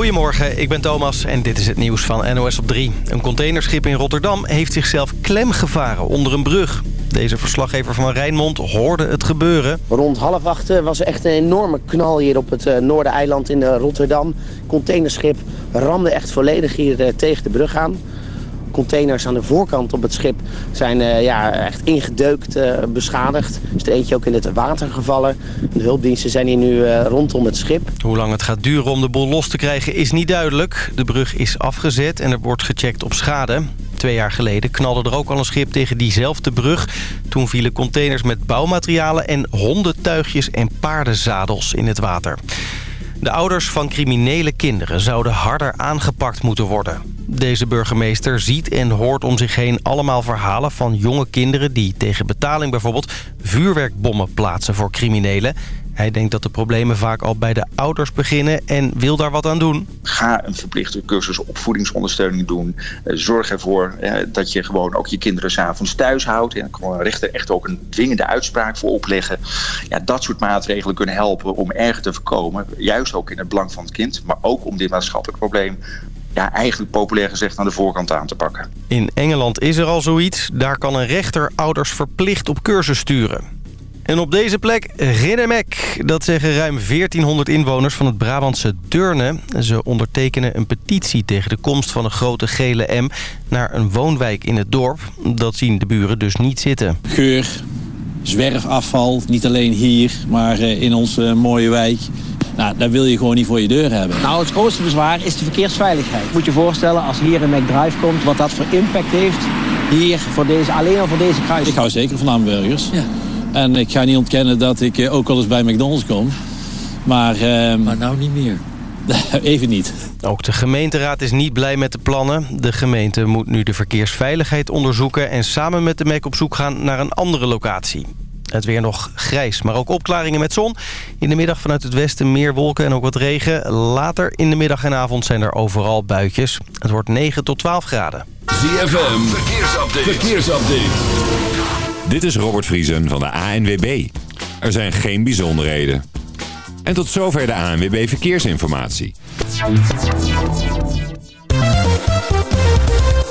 Goedemorgen, ik ben Thomas en dit is het nieuws van NOS op 3. Een containerschip in Rotterdam heeft zichzelf klemgevaren onder een brug. Deze verslaggever van Rijnmond hoorde het gebeuren. Rond half acht was er echt een enorme knal hier op het uh, Noordereiland in uh, Rotterdam. Containerschip ramde echt volledig hier tegen de brug aan containers aan de voorkant op het schip zijn uh, ja, echt ingedeukt, uh, beschadigd. Er is er eentje ook in het water gevallen. De hulpdiensten zijn hier nu uh, rondom het schip. Hoe lang het gaat duren om de boel los te krijgen is niet duidelijk. De brug is afgezet en er wordt gecheckt op schade. Twee jaar geleden knalde er ook al een schip tegen diezelfde brug. Toen vielen containers met bouwmaterialen en hondentuigjes en paardenzadels in het water. De ouders van criminele kinderen zouden harder aangepakt moeten worden. Deze burgemeester ziet en hoort om zich heen allemaal verhalen van jonge kinderen... die tegen betaling bijvoorbeeld vuurwerkbommen plaatsen voor criminelen. Hij denkt dat de problemen vaak al bij de ouders beginnen en wil daar wat aan doen. Ga een verplichte cursus opvoedingsondersteuning doen. Zorg ervoor dat je gewoon ook je kinderen s'avonds thuis houdt. En kan een rechter echt ook een dwingende uitspraak voor opleggen. Ja, dat soort maatregelen kunnen helpen om erger te voorkomen. Juist ook in het belang van het kind, maar ook om dit maatschappelijk probleem ja, eigenlijk populair gezegd aan de voorkant aan te pakken. In Engeland is er al zoiets. Daar kan een rechter ouders verplicht op cursus sturen. En op deze plek Riddermek. Dat zeggen ruim 1400 inwoners van het Brabantse Deurne. Ze ondertekenen een petitie tegen de komst van een grote gele M... naar een woonwijk in het dorp. Dat zien de buren dus niet zitten. Geur, zwerfafval, niet alleen hier, maar in onze mooie wijk... Nou, dat wil je gewoon niet voor je deur hebben. Nou, het grootste bezwaar is de verkeersveiligheid. Moet je voorstellen, als hier een McDrive komt, wat dat voor impact heeft hier voor deze, alleen al voor deze kruis. Ik hou zeker van hamburgers. Ja. En ik ga niet ontkennen dat ik ook wel eens bij McDonald's kom. Maar, uh, maar nou niet meer. Even niet. Ook de gemeenteraad is niet blij met de plannen. De gemeente moet nu de verkeersveiligheid onderzoeken... en samen met de MEC op zoek gaan naar een andere locatie. Het weer nog grijs, maar ook opklaringen met zon. In de middag vanuit het westen meer wolken en ook wat regen. Later in de middag en avond zijn er overal buitjes. Het wordt 9 tot 12 graden. ZFM, verkeersupdate. verkeersupdate. Dit is Robert Vriesen van de ANWB. Er zijn geen bijzonderheden. En tot zover de ANWB Verkeersinformatie.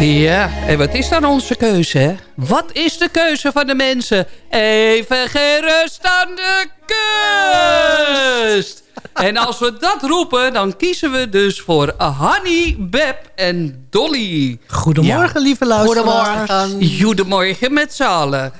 Ja, en wat is dan onze keuze, hè? Wat is de keuze van de mensen? Even gerust aan de kust! En als we dat roepen, dan kiezen we dus voor Hanny, Beb en Dolly. Goedemorgen, ja. lieve luisteraars. Goedemorgen. Goedemorgen met z'n allen.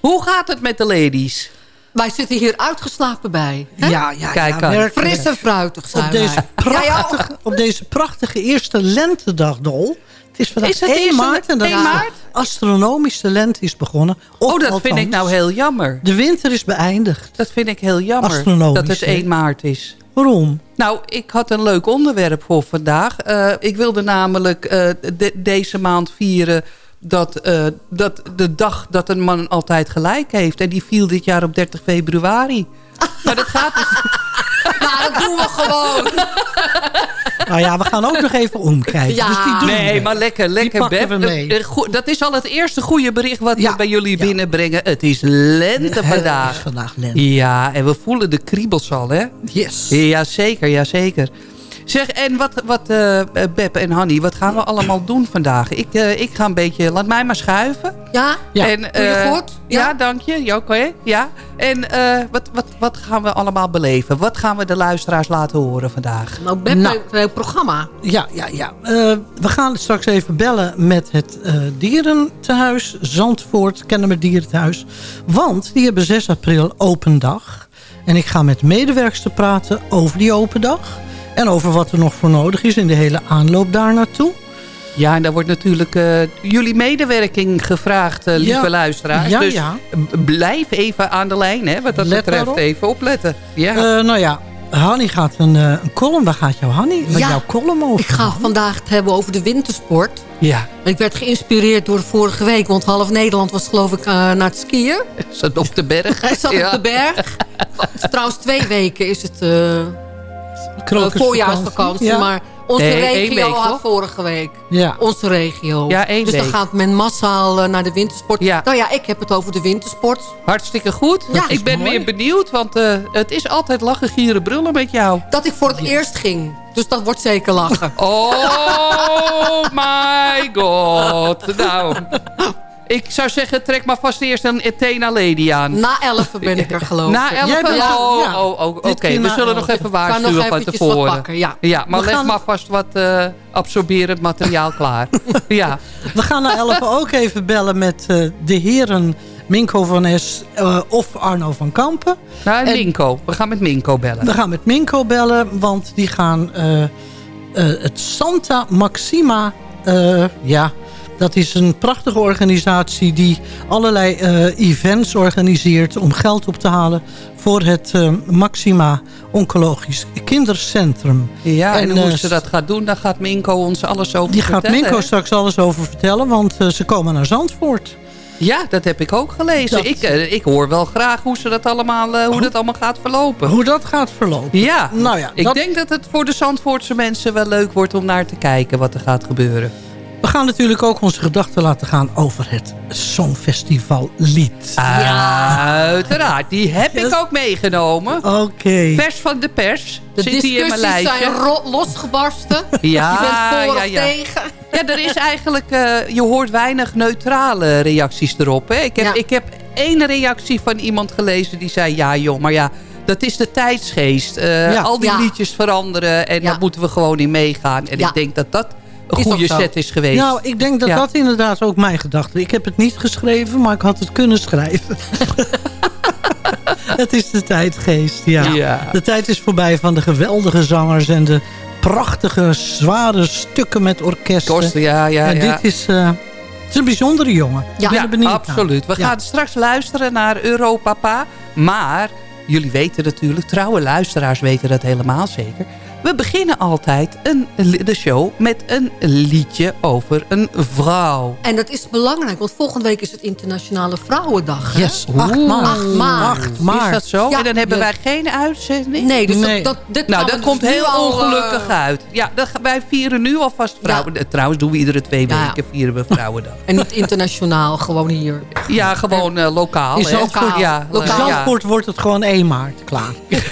Hoe gaat het met de ladies? Wij zitten hier uitgeslapen bij. Hè? Ja, ja, Kijk ja. Fris en fruitig zijn op deze, prachtige, op deze prachtige eerste lentedag, Dol. Het is vandaag is het 1 maart en de maart? astronomische lente is begonnen. Of oh, dat althans, vind ik nou heel jammer. De winter is beëindigd. Dat vind ik heel jammer, dat het 1 maart is. Waarom? Nou, ik had een leuk onderwerp voor vandaag. Uh, ik wilde namelijk uh, de, deze maand vieren dat, uh, dat de dag dat een man altijd gelijk heeft. En die viel dit jaar op 30 februari. maar dat gaat dus... Nou, dat doen we gewoon. Nou ja, we gaan ook nog even omkijken. Ja. Dus die doen Nee, we. maar lekker, lekker pakken Beb. we mee. Eh, Dat is al het eerste goede bericht wat Ja, we bij jullie ja. binnenbrengen. Het is lente Het is vandaag. vandaag lente. Ja, en we voelen de kriebels al, hè? Yes. Ja, zeker, ja, zeker. Zeg, en wat, wat eh Beb en Hanny, wat gaan we allemaal doen vandaag? Ik, eh, ik ga een beetje, laat mij maar schuiven. Ja? Ja. En, eh, goed? Ja, Ja? dank je. Ja, Oké, ja. En eh, wat, wat, wat gaan we allemaal beleven? Wat gaan we de luisteraars laten horen vandaag? Nou, Beb Nou. een programma. Ja, ja, ja. Eh, we gaan straks even bellen met het eh dierentehuis Zandvoort, Kennemer Dierentehuis. Want die hebben 6 april open dag. En ik ga met medewerkster praten over die open dag. En over wat er nog voor nodig is in de hele aanloop daar naartoe. Ja, en daar wordt natuurlijk eh, jullie medewerking gevraagd, eh, lieve Ja. luisteraars. Ja, dus ja. blijf even aan de lijn, hè, wat dat Let betreft. daarop. Even opletten. Ja. Eh, nou ja, Hanny gaat een, eh, een column. Waar gaat jouw Hanny? Met Ja, jouw column over? Ik ga vandaag het hebben over de wintersport. ja, Ik werd geïnspireerd door vorige week, want half Nederland was geloof ik eh, naar het skiën. zat op de berg. Hij zat Ja. op de berg. Trouwens, twee weken is het eh, voorjaarsvakantie. Ja. Maar onze Nee, regio week, had toch? vorige week. Ja. Onze regio. Ja, één dus dan gaat men massaal eh, naar de wintersport. Ja. Nou ja, ik heb het over de wintersport. Hartstikke goed. Ja, ik ben mooi. weer benieuwd, want eh, het is altijd lachen, gieren, brullen met jou. Dat ik voor het eerst ging. Dus dat wordt zeker lachen. Oh my god. Nou, ik zou zeggen, trek maar vast eerst een Athena Lady aan. Na 11 ben ik er geloof ik. Na elf? Jij bent- oh, ja. oh, oh, oké. We zullen nog even kan nog waarschuwen van tevoren. pakken, ja. Ja, maar We leg gaan- maar vast wat eh, absorberend materiaal klaar. ja. We gaan na 11 ook even bellen met eh, de heren Minko van S eh, of Arno van Kampen. Nou, En- Minko. We gaan met Minko bellen. We gaan met Minko bellen, want die gaan het Santa Maxima... ja, dat is een prachtige organisatie die allerlei eh, events organiseert... om geld op te halen voor het eh, Maxima Oncologisch Kindercentrum. Ja, en, En, hoe eh, ze dat gaat doen, daar gaat Minko ons alles over Die gaat vertellen. Minko hè? straks alles over vertellen, want ze komen naar Zandvoort. Ja, dat heb ik ook gelezen. Dat- Ik, ik hoor wel graag hoe, ze dat allemaal, hoe dat allemaal gaat verlopen. Hoe dat gaat verlopen. Ja, Nou ja, ik dat- denk dat het voor de Zandvoortse mensen wel leuk wordt om naar te kijken wat er gaat gebeuren. We gaan natuurlijk ook onze gedachten laten gaan over het Songfestival lied. Uiteraard, die heb ik ook meegenomen. Oké. Vers van de pers. De Zit die in mijn discussies zijn losgebarsten. Ja, je bent voor ja, of ja. tegen. Ja, er is eigenlijk, eh, je hoort weinig neutrale reacties erop. Hè? Ik, heb, Ja. ik heb één reactie van iemand gelezen die zei... ja joh, maar ja, dat is de tijdsgeest. Eh, Ja. Al die Ja. liedjes veranderen en Ja. daar moeten we gewoon in meegaan. En Ja. ik denk dat dat een goede set is geweest. Nou, ik denk dat Ja. dat inderdaad ook mijn gedachte. Ik heb het niet geschreven, maar ik had het kunnen schrijven. het is de tijdgeest, ja. Ja. De tijd is voorbij van de geweldige zangers en de prachtige, zware stukken met orkesten. Kosten, ja, ja, en ja. dit is, eh, het is een bijzondere jongen. Ja, naar. absoluut. We Ja. gaan straks luisteren naar Europapa. Maar jullie weten natuurlijk, trouwe luisteraars weten dat helemaal zeker. We beginnen altijd een, de show met een liedje over een vrouw. En dat is belangrijk, want volgende week is het Internationale Vrouwendag. hè? Yes, 8 Oeh. maart. 8 maart. 8 maart. Is dat zo? Ja, en dan hebben ja. wij geen uitzending? Nee, dus Nee. Dat, dat, dit Nou, dat komt heel al, ongelukkig eh, uit. Ja, dat, wij vieren nu alvast vrouwen. eh, Trouwens doen we iedere twee Ja. weken vieren we Vrouwendag. En niet internationaal, gewoon hier. Ja, gewoon eh, lokaal. In hè. Zandvoort, ja, In Lokaal. ja. Zandvoort wordt het gewoon 1 maart, klaar.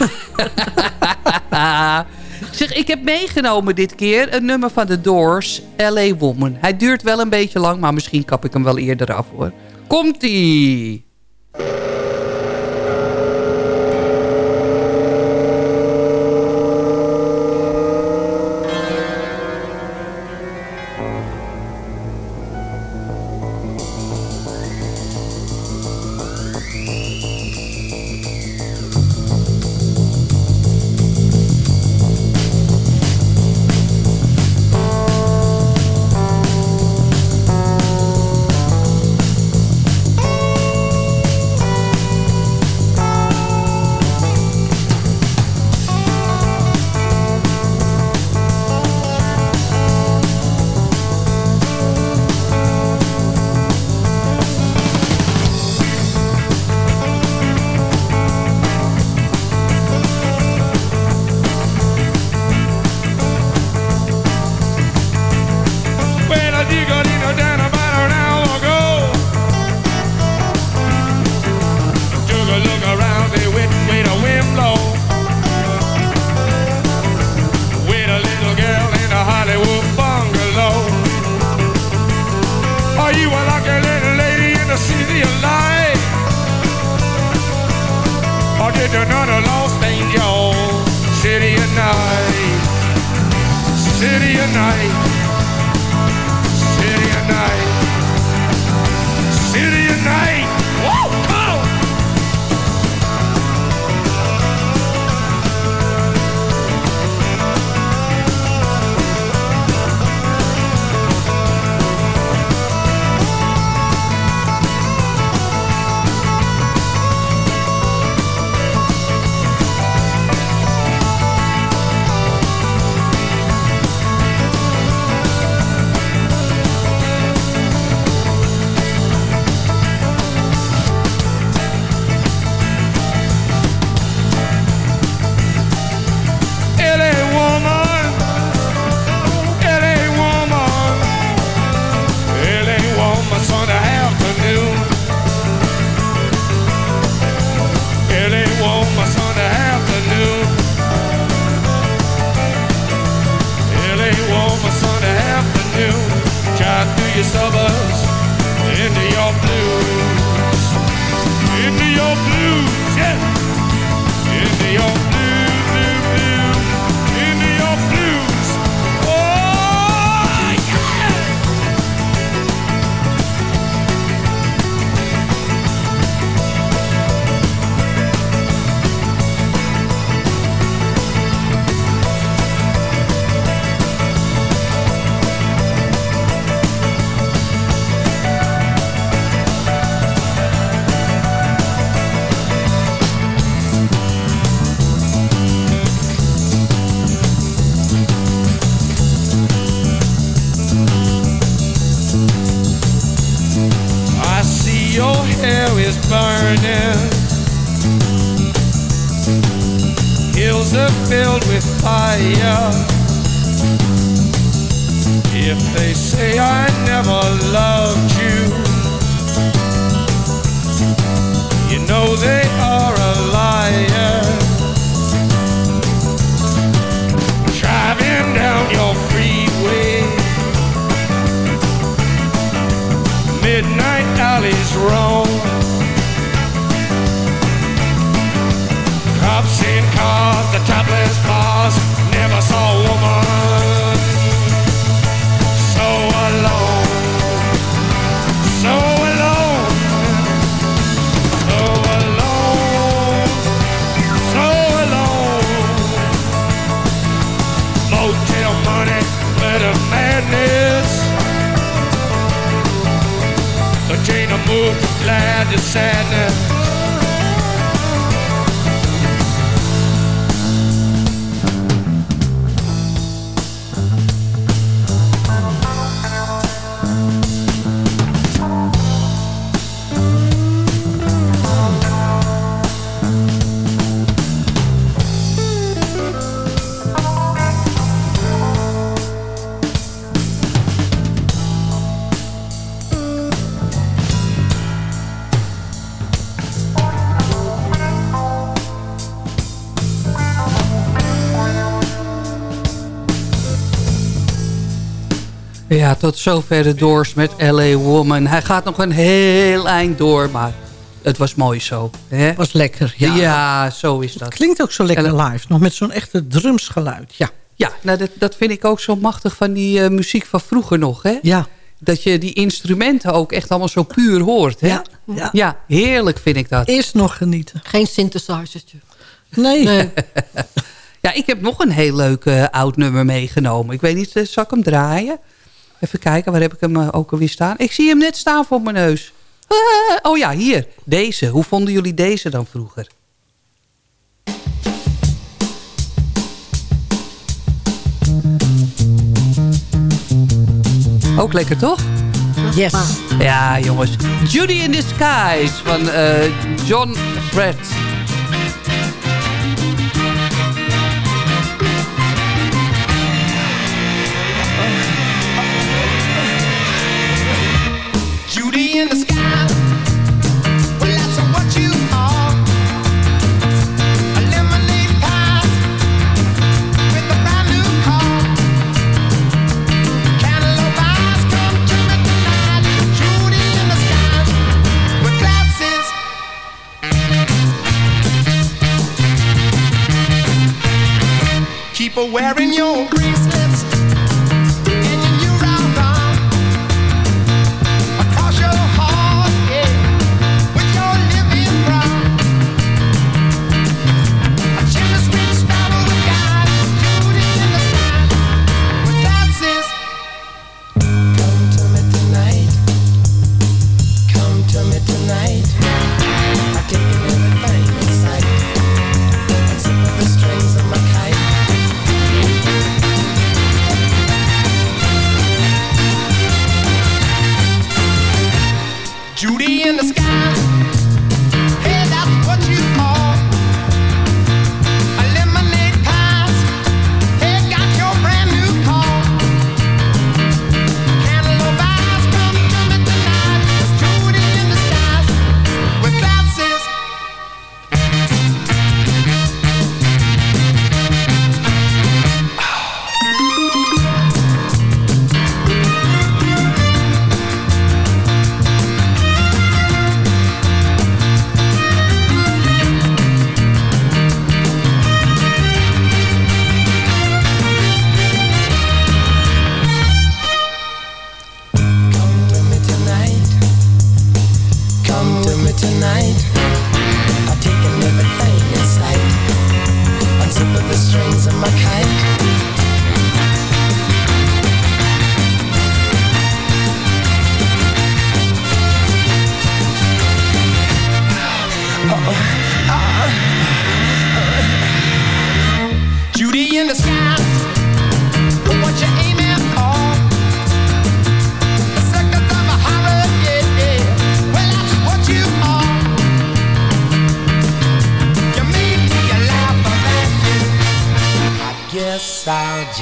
Zeg, ik heb meegenomen dit keer een nummer van The Doors, L.A. Woman. Hij duurt wel een beetje lang, maar misschien kap ik hem wel eerder af hoor. Komt-ie! both glad to sadness. Ja, tot zover de Doors met L.A. Woman. Hij gaat nog een heel eind door, maar het was mooi zo. Het was lekker, ja. Ja, zo is dat. Klinkt ook zo lekker live. Nog met zo'n echte drumsgeluid, ja. Ja, nou, dat, dat vind ik ook zo machtig van die eh, muziek van vroeger nog, hè? Ja. Dat je die instrumenten ook echt allemaal zo puur hoort, hè? Ja, ja. ja heerlijk vind ik dat. Eerst nog genieten. Geen synthesizertje. Nee. Ja, ik heb nog een heel leuk eh, oud nummer meegenomen. Ik weet niet, eh, zal ik hem draaien? Even kijken, waar heb ik hem eh, ook alweer staan? Ik zie hem net staan voor mijn neus. Oh ja, hier. Deze. Hoe vonden jullie deze dan vroeger? Ook lekker, toch? Yes. Ja, jongens. Judy in Disguise van eh, John Fred. Wearing your bracelets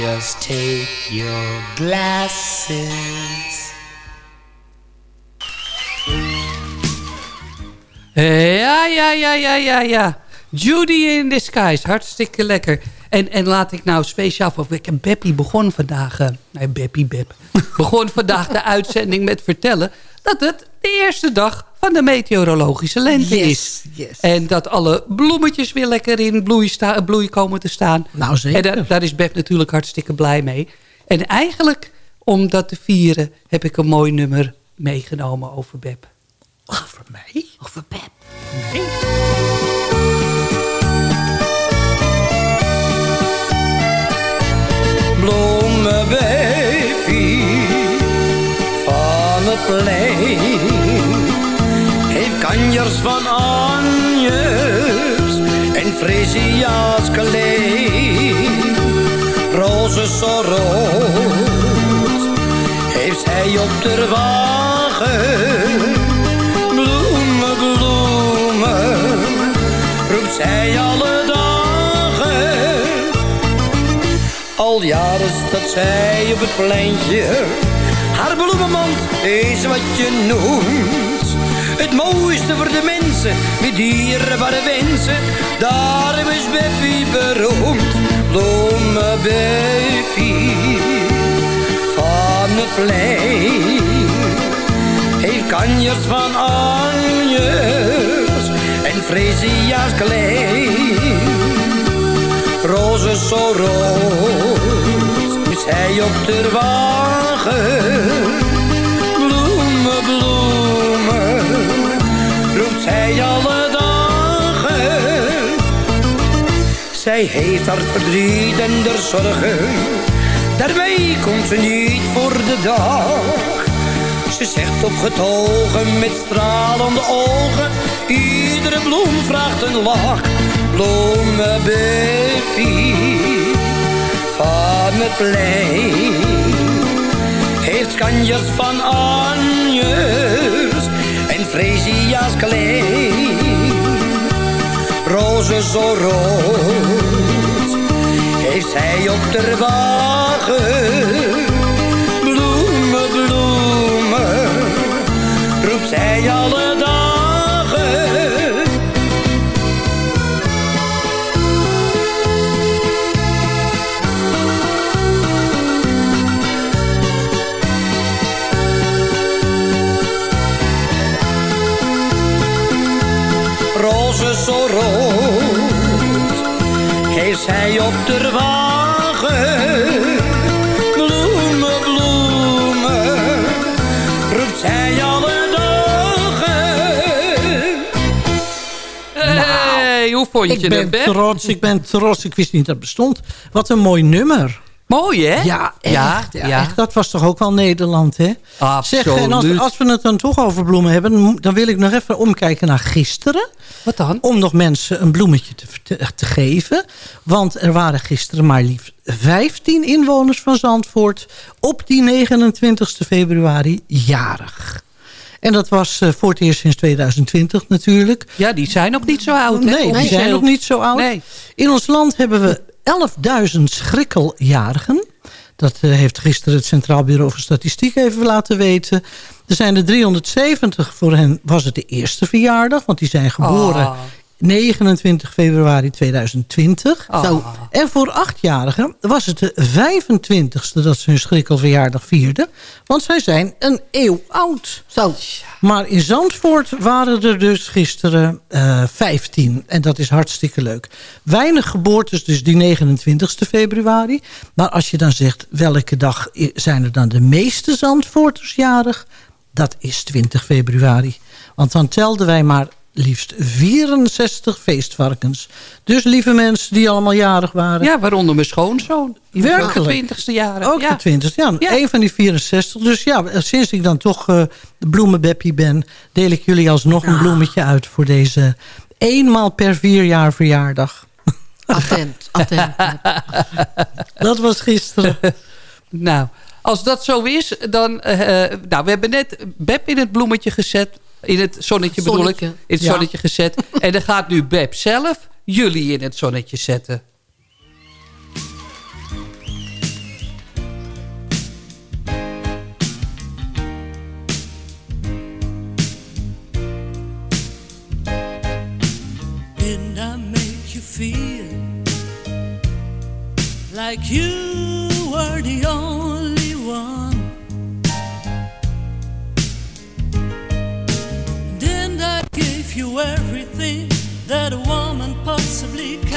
just take your glasses. Ja, ja, ja, ja, ja, ja. Judy in Disguise, hartstikke lekker. En, en laat ik nou speciaal voor... Beppie begon vandaag... eh, nee, Beppie, Bep. begon vandaag de uitzending met vertellen... dat het de eerste dag van de meteorologische lente Yes, is. yes. En dat alle bloemetjes weer lekker in bloei, sta, bloei komen te staan. Nou, zeker. En daar, daar is Bep natuurlijk hartstikke blij mee. En eigenlijk, om dat te vieren... heb ik een mooi nummer meegenomen over Bep. Over mij? Over Bep. bloemenbaby plein. Heeft kanjers van anjes en frisia's klein. Rozen zo rood heeft zij op de wagen. Bloemen, bloemen, roept zij alle dagen. Al jaren staat zij op het pleintje. Haar is wat je noemt. Het mooiste voor de mensen, met dierbare wensen. Daarom is Beppie beroemd. Bloemenbeppie van het plein. Heeft kanjers van anjes en fresia's klein rozen zo rood, hij op de wagen. Bloemen, bloemen, roept zij alle dagen. Zij heeft haar verdriet en haar zorgen, daarbij komt ze niet voor de dag. Ze zegt opgetogen met stralende ogen, iedere bloem vraagt een lach. Bloemenbeppie het plein heeft kanjers van anjes en fresia's klein. Rozen zo rood heeft zij op de wagen. Bloemen, bloemen, roept zij alle heeft zij op de wagen. Bloemen, bloemen, roept zij alle dagen. Hey, hoe vond je ik ben Beb? trots, ik ben trots. Ik wist niet dat het bestond. Wat een mooi nummer. Mooi, hè? Ja. Ja, Ja, ja. echt. Dat was toch ook wel Nederland, hè? Absoluut. Zeg, en als, als we het dan toch over bloemen hebben... dan wil ik nog even omkijken naar gisteren. Wat dan? Om nog mensen een bloemetje te, te, te geven. Want er waren gisteren maar liefst 15 inwoners van Zandvoort... op die 29 februari jarig. En dat was eh, voor het eerst sinds 2020 natuurlijk. Ja, die zijn nog niet zo oud, hè? Nee, die zijn nog niet zo oud. Nee. In ons land hebben we 11.000 schrikkeljarigen. Dat eh, heeft gisteren het Centraal Bureau voor Statistiek even laten weten. Er zijn er 370, voor hen was het de eerste verjaardag. Want die zijn geboren Ah. 29 februari 2020. Ah. Zo. En voor achtjarigen was het de 25ste dat ze hun schrikkelverjaardag vierden. Want zij zijn een eeuw oud. Zo. Maar in Zandvoort waren er dus gisteren eh 15. En dat is hartstikke leuk. Weinig geboortes, dus die 29 februari. Maar als je dan zegt, welke dag zijn er dan de meeste Zandvoorters jarig? Dat is 20 februari. Want dan telden wij maar liefst 64 feestvarkens. Dus lieve mensen die allemaal jarig waren. Ja, waaronder mijn schoonzoon. Ook Werkelijk? de twintigste jaren. Ook ja. de 20 ja. Ja. Een van die 64. Dus ja, sinds ik dan toch eh de bloemenbeppie ben... deel ik jullie alsnog een bloemetje uit... voor deze eenmaal per vier jaar verjaardag. Attent, attent. Dat was gisteren. Nou, als dat zo is, dan... eh, eh, nou, we hebben net Beb in het bloemetje gezet. In het zonnetje bedoel ik. In het Ja. zonnetje gezet. En dan gaat nu Beb zelf jullie in het zonnetje zetten. Didn't I make you feel like you were the only you everything that a woman possibly can?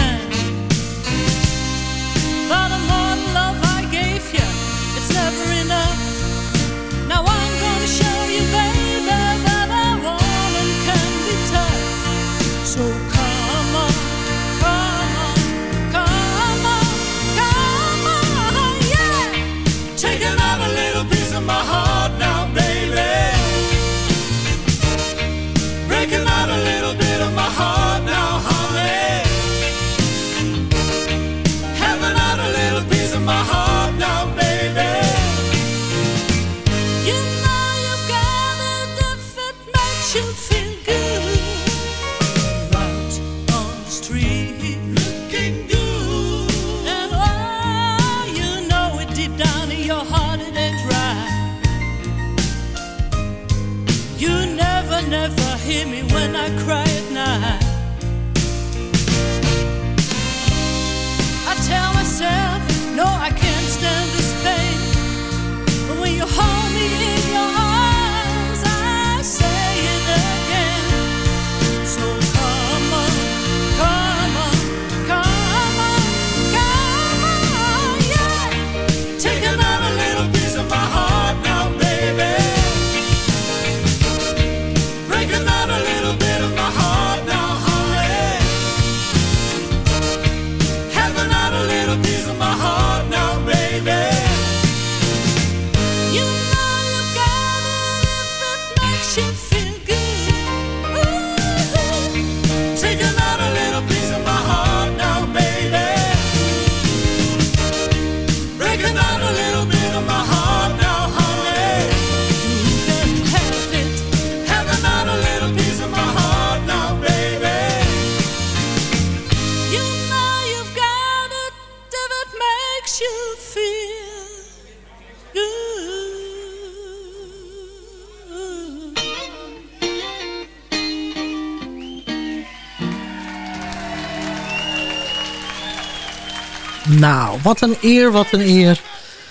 Wat een eer, wat een eer.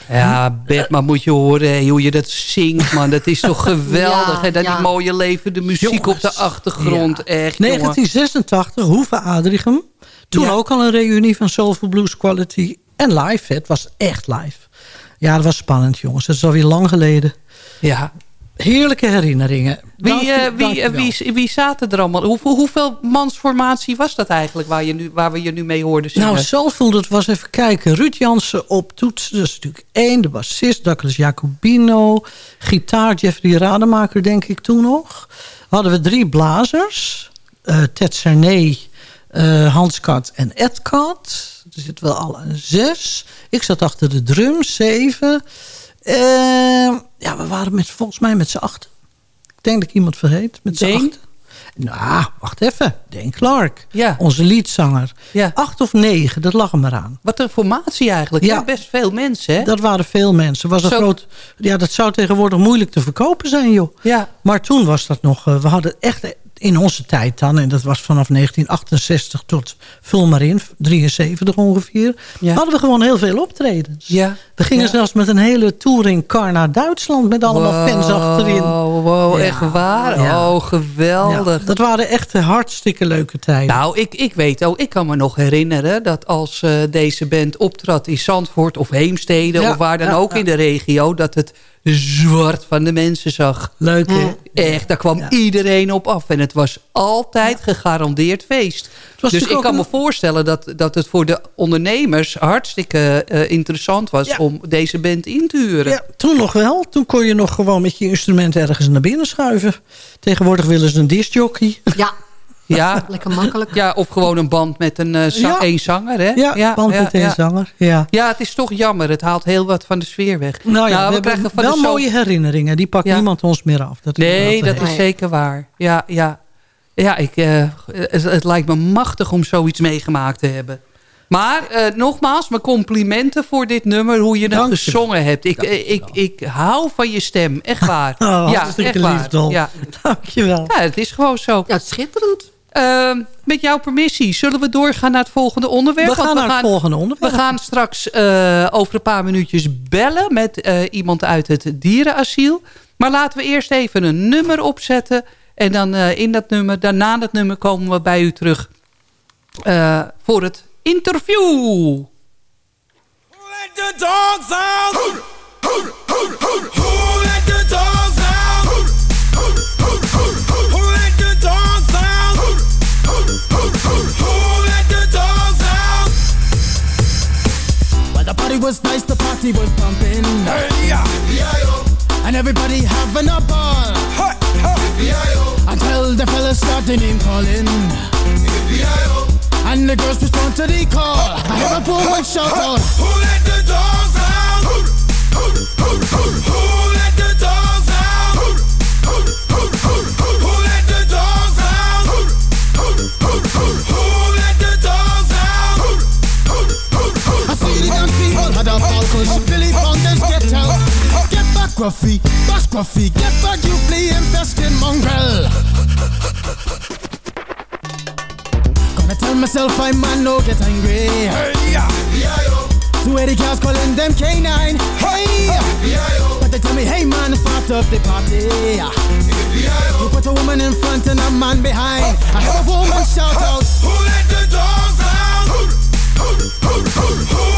Ja, Beb, maar moet je horen hoe je dat zingt, man. Dat is toch geweldig, Ja, hè? Dat ja. die mooie levende muziek op de achtergrond. Ja. Echt, jongen. 1986, Hoeve Adrichem. Toen ook al een reunie van Soulful Blues Quality. En live, het was echt live. Ja, dat was spannend, jongens. Dat is alweer lang geleden. Ja. Heerlijke herinneringen. Wie, eh, wie, eh, wie, wie zaten er allemaal? Hoeveel, hoeveel mansformatie was dat eigenlijk waar, je nu, waar we je nu mee hoorden zingen? Nou, Soulful, dat was even kijken. Ruud Jansen op toetsen, dat is natuurlijk één. De bassist, Douglas Jacobino. Gitaar, Jeffrey Rademaker, denk ik toen nog. Hadden we drie blazers. eh Ted Cernay, eh Hans Kat en Ed Kat. Er zit wel al een zes. Ik zat achter de drums, zeven. Eh, ja, we waren met, volgens mij met z'n achten. Ik denk dat ik iemand vergeet. Met z'n achten. Nou, wacht even. Dane Clark. Ja. Onze leadzanger. Ja. Acht of negen, dat lag hem eraan. Wat een formatie eigenlijk. Ja. Ja. Best veel mensen, hè? Dat waren veel mensen. Was een Zo- groot, ja, dat zou tegenwoordig moeilijk te verkopen zijn, joh. Ja. Maar toen was dat nog... eh, we hadden echt in onze tijd dan... en dat was vanaf 1968 tot, vul maar in, 73 ongeveer... Ja. hadden we gewoon heel veel optredens. Ja. We gingen Ja. zelfs met een hele touringcar naar Duitsland... met allemaal fans achterin. Wow, Ja. echt waar? Ja. Oh, geweldig. Ja, dat waren echt hartstikke leuke tijden. Nou, ik, ik weet ook, ik kan me nog herinneren dat als eh, deze band optrad in Zandvoort of Heemstede of waar dan ook in de regio, dat het zwart van de mensen zag. Leuk, hè? Echt, daar kwam iedereen op af. En het was altijd gegarandeerd feest. Was Dus ik kan me voorstellen dat, dat het voor de ondernemers hartstikke eh, interessant was Ja. om deze band in te huren. Ja, toen nog wel. Toen kon je nog gewoon met je instrument ergens naar binnen schuiven. Tegenwoordig willen ze een discjockey. Ja, Ja, lekker makkelijk. ja, of gewoon een band met een eh, za- Ja. één zanger. Hè? Ja, band met één ja. zanger. Ja. Ja, het is toch jammer. Het haalt heel wat van de sfeer weg. Nou ja, we, krijgen hebben wel mooie herinneringen. Die pakt Ja. niemand ons meer af. Dat is Nee, dat is zeker waar. Ja, ja. Ja ik, eh, het, het lijkt me machtig om zoiets meegemaakt te hebben. Maar eh, nogmaals, mijn complimenten voor dit nummer. Hoe je het gezongen hebt. Ik, ik, ik hou van je stem. Echt waar. Oh, ja, hartstikke echt waar. lief. Ja. Dankjewel. ja, het is gewoon zo. Ja, schitterend. Ehm, met jouw permissie, zullen we doorgaan naar het volgende onderwerp? We Want gaan naar het volgende onderwerp. We gaan straks eh, over een paar minuutjes bellen met eh, iemand uit het dierenasiel. Maar laten we eerst even een nummer opzetten. En dan eh, in dat nummer, daarna dat nummer komen we bij u terug eh, voor het interview. let the dogs out? Let the dogs out? Let the dogs out? Let the dogs out? Well, the party was nice, the party was pumping. Hey, yeah, And everybody having a ball. hey, hey, the fellas started name calling. And the girls respond to the call. I hear a woman shout out. Who let the dogs out? Who, who, who, who, who let the dogs out? Who, who, who, who, who, who let the dogs out? Who, who, who, who, who let the dogs out? Who, who, who, who, I see the young people had a ball cause Billy Fountains get out. Get back, Gruffy, bash Gruffy, get back, you flea infested mongrel. Tell myself I'm man no get angry. hey, yeah, Two Eddie cows calling them canine. Hey! yeah, But they tell me, hey man, start up the party. You put a woman in front and a man behind. I hear a woman shout out. Who let the dogs out? Who, who, who, who, who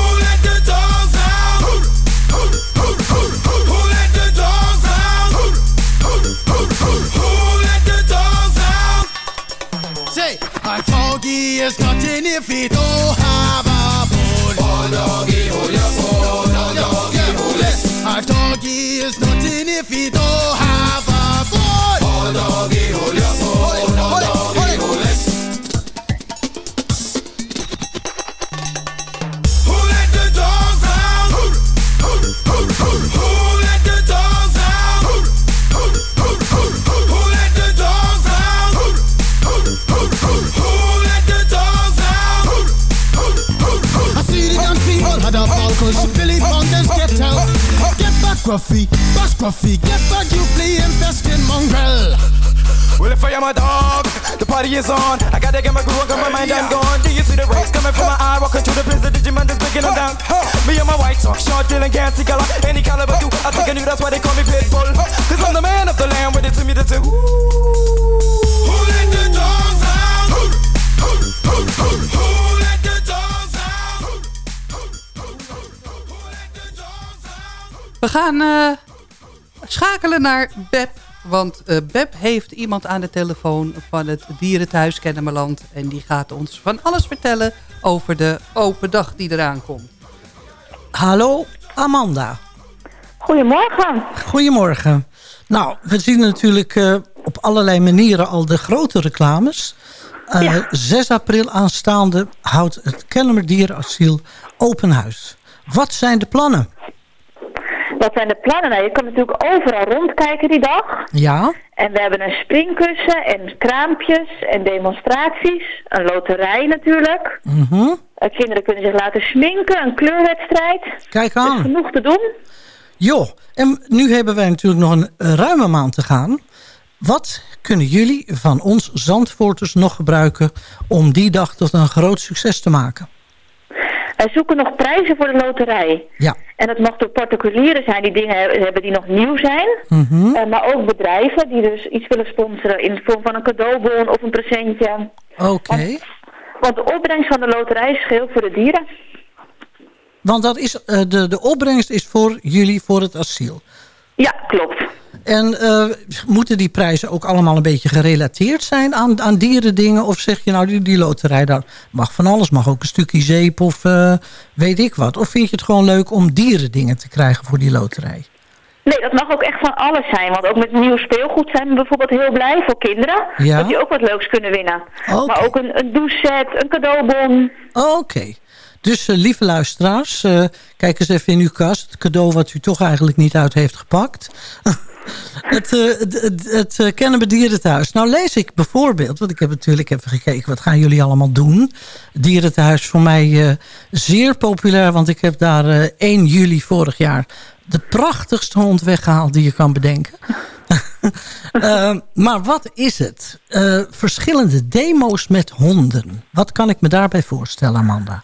is nothing if he don't have a bone. Oh, doggy, hold your bone. Oh, doggy, hold it. A doggy is nothing if he don't bash Gruffy, get back, you flea infested mongrel. Well, if I am a dog, the party is on. I gotta get my groove on, 'cause my mind I'm gone. Do you see the rays coming from my eye? Walking through the prison, Digimon is breaking them down. Me and my white talk, short, dealing, gassy color. Any caliber do. I think I knew that's why they call me Pitbull. Cause I'm the man of the land with it to me to say, Who let the dogs out? Who, who, who, who, who let the dogs out? Who, who, who, We gaan eh, schakelen naar Beb. Want eh Beb heeft iemand aan de telefoon van het Dierenthuis Kennemerland. En die gaat ons van alles vertellen over de open dag die eraan komt. Hallo, Amanda. Goedemorgen. Goedemorgen. Nou, we zien natuurlijk eh, op allerlei manieren al de grote reclames. Eh, 6 april aanstaande houdt het Kennemer Dierenasiel open huis. Wat zijn de plannen? Wat zijn de plannen? Nou, je kan natuurlijk overal rondkijken die dag. Ja, En we hebben een springkussen en kraampjes en demonstraties. Een loterij natuurlijk. mhm. Eh, kinderen kunnen zich laten sminken, een kleurwedstrijd. kijk aan. genoeg te doen. Joh, en nu hebben wij natuurlijk nog een ruime maand te gaan. Wat kunnen jullie van ons Zandvoorters nog gebruiken... om die dag tot een groot succes te maken? Wij zoeken nog prijzen voor de loterij. Ja. En het mag door particulieren zijn die dingen he- hebben die nog nieuw zijn. Mhm. Eh, maar ook bedrijven die dus iets willen sponsoren in de vorm van een cadeaubon of een presentje. Oké. Want de opbrengst van de loterij is geheel voor de dieren. Want dat is, eh, de, de opbrengst is voor jullie voor het asiel. Ja, klopt. En eh, moeten die prijzen ook allemaal een beetje gerelateerd zijn aan, aan dierendingen? Of zeg je nou, die, die loterij, daar mag van alles. Mag ook een stukje zeep of eh, weet ik wat. Of vind je het gewoon leuk om dierendingen te krijgen voor die loterij? Nee, dat mag ook echt van alles zijn. Want ook met nieuw speelgoed zijn we bijvoorbeeld heel blij voor kinderen. Ja. Dat die ook wat leuks kunnen winnen. Maar ook een, een doucheset, een cadeaubon. Oké. Dus eh, lieve luisteraars, kijk eens even in uw kast. Het cadeau wat u toch eigenlijk niet uit heeft gepakt. het eh, het, het, het eh, Kennemer Dierenthuis. Nou lees ik bijvoorbeeld, want ik heb natuurlijk even gekeken... wat gaan jullie allemaal doen? Dierenthuis is voor mij eh, zeer populair... want ik heb daar eh 1 juli vorig jaar... de prachtigste hond weggehaald die je kan bedenken. Maar wat is het? Verschillende demo's met honden. Wat kan ik me daarbij voorstellen, Amanda?